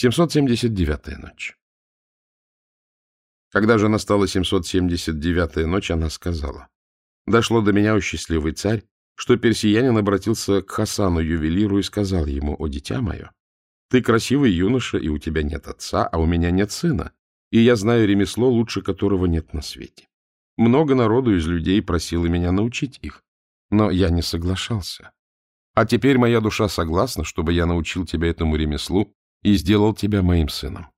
779-я ночь. Когда же настала 779-я ночь, она сказала, «Дошло до меня, о счастливый царь, что персиянин обратился к Хасану ювелиру и сказал ему, «О, дитя мое, ты красивый юноша, и у тебя нет отца, а у меня нет сына, и я знаю ремесло, лучше которого нет на свете. Много народу из людей просило меня научить их, но я не соглашался. А теперь моя душа согласна, чтобы я научил тебя этому ремеслу и сделал тебя моим сыном.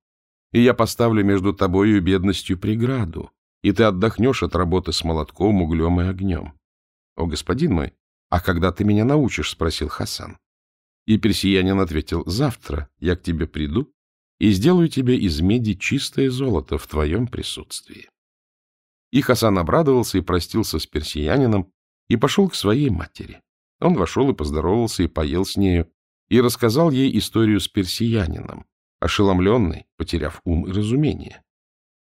И я поставлю между тобою и бедностью преграду, и ты отдохнешь от работы с молотком, углем и огнем. — О, господин мой, а когда ты меня научишь? — спросил Хасан. И персиянин ответил, — завтра я к тебе приду и сделаю тебе из меди чистое золото в твоем присутствии. И Хасан обрадовался и простился с персиянином и пошел к своей матери. Он вошел и поздоровался, и поел с нею, и рассказал ей историю с персиянином, ошеломленный, потеряв ум и разумение.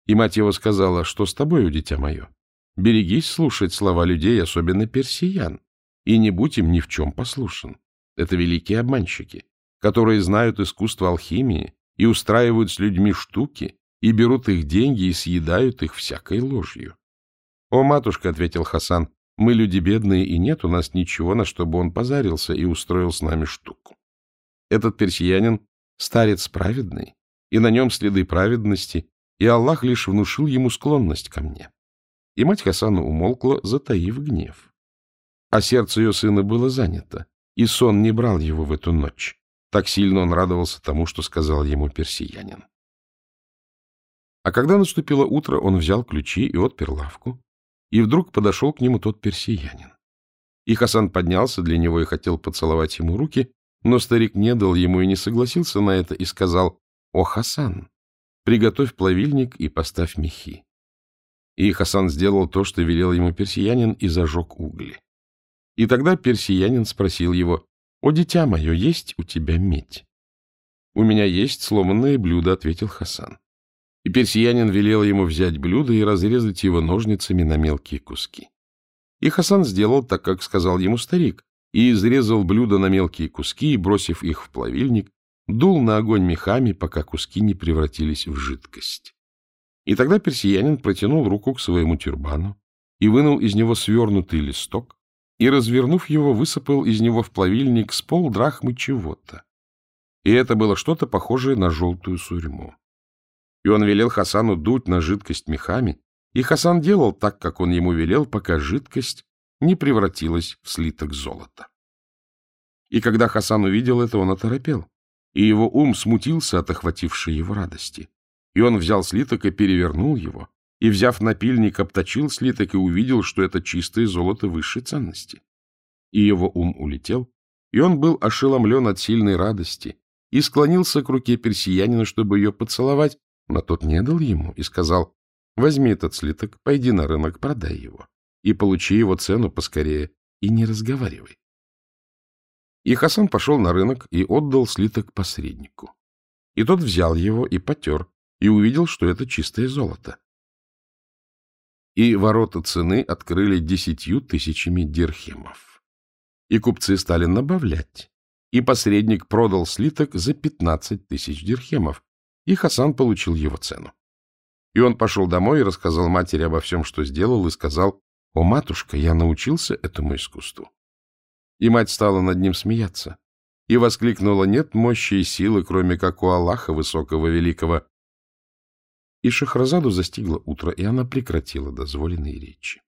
И мать его сказала, что с тобою, дитя мое? Берегись слушать слова людей, особенно персиян, и не будь им ни в чем послушен. Это великие обманщики, которые знают искусство алхимии и устраивают с людьми штуки, и берут их деньги и съедают их всякой ложью. — О, матушка, — ответил Хасан, — мы люди бедные, и нет у нас ничего, на что бы он позарился и устроил с нами штуку. Этот персиянин — старец праведный, и на нем следы праведности, и Аллах лишь внушил ему склонность ко мне. И мать Хасана умолкла, затаив гнев. А сердце ее сына было занято, и сон не брал его в эту ночь. Так сильно он радовался тому, что сказал ему персиянин. А когда наступило утро, он взял ключи и отпер лавку, и вдруг подошел к нему тот персиянин. И Хасан поднялся для него и хотел поцеловать ему руки, но старик не дал ему и не согласился на это и сказал, «О, Хасан, приготовь плавильник и поставь мехи». И Хасан сделал то, что велел ему персиянин, и зажег угли. И тогда персиянин спросил его, «О, дитя мое, есть у тебя медь?» «У меня есть сломанное блюдо», — ответил Хасан. И персиянин велел ему взять блюдо и разрезать его ножницами на мелкие куски. И Хасан сделал так, как сказал ему старик, и изрезал блюдо на мелкие куски и, бросив их в плавильник, дул на огонь мехами, пока куски не превратились в жидкость. И тогда персиянин протянул руку к своему тюрбану и вынул из него свернутый листок, и, развернув его, высыпал из него в плавильник с полдрахмы чего-то. И это было что-то похожее на желтую сурьму. И он велел Хасану дуть на жидкость мехами, и Хасан делал так, как он ему велел, пока жидкость не превратилась в слиток золота. И когда Хасан увидел это, он оторопел, и его ум смутился от охватившей его радости. И он взял слиток и перевернул его, и, взяв напильник, обточил слиток и увидел, что это чистое золото высшей ценности. И его ум улетел, и он был ошеломлен от сильной радости и склонился к руке персиянина, чтобы ее поцеловать, но тот не дал ему и сказал, возьми этот слиток, пойди на рынок, продай его и получи его цену поскорее, и не разговаривай. И Хасан пошел на рынок и отдал слиток посреднику. И тот взял его и потер, и увидел, что это чистое золото. И ворота цены открыли десятью тысячами дирхемов. И купцы стали набавлять, и посредник продал слиток за пятнадцать тысяч дирхемов, и Хасан получил его цену. И он пошел домой и рассказал матери обо всем, что сделал, и сказал, «О, матушка, я научился этому искусству». И мать стала над ним смеяться и воскликнула, «Нет мощи и силы, кроме как у Аллаха Высокого Великого». И Шахразаду застигло утро, и она прекратила дозволенные речи.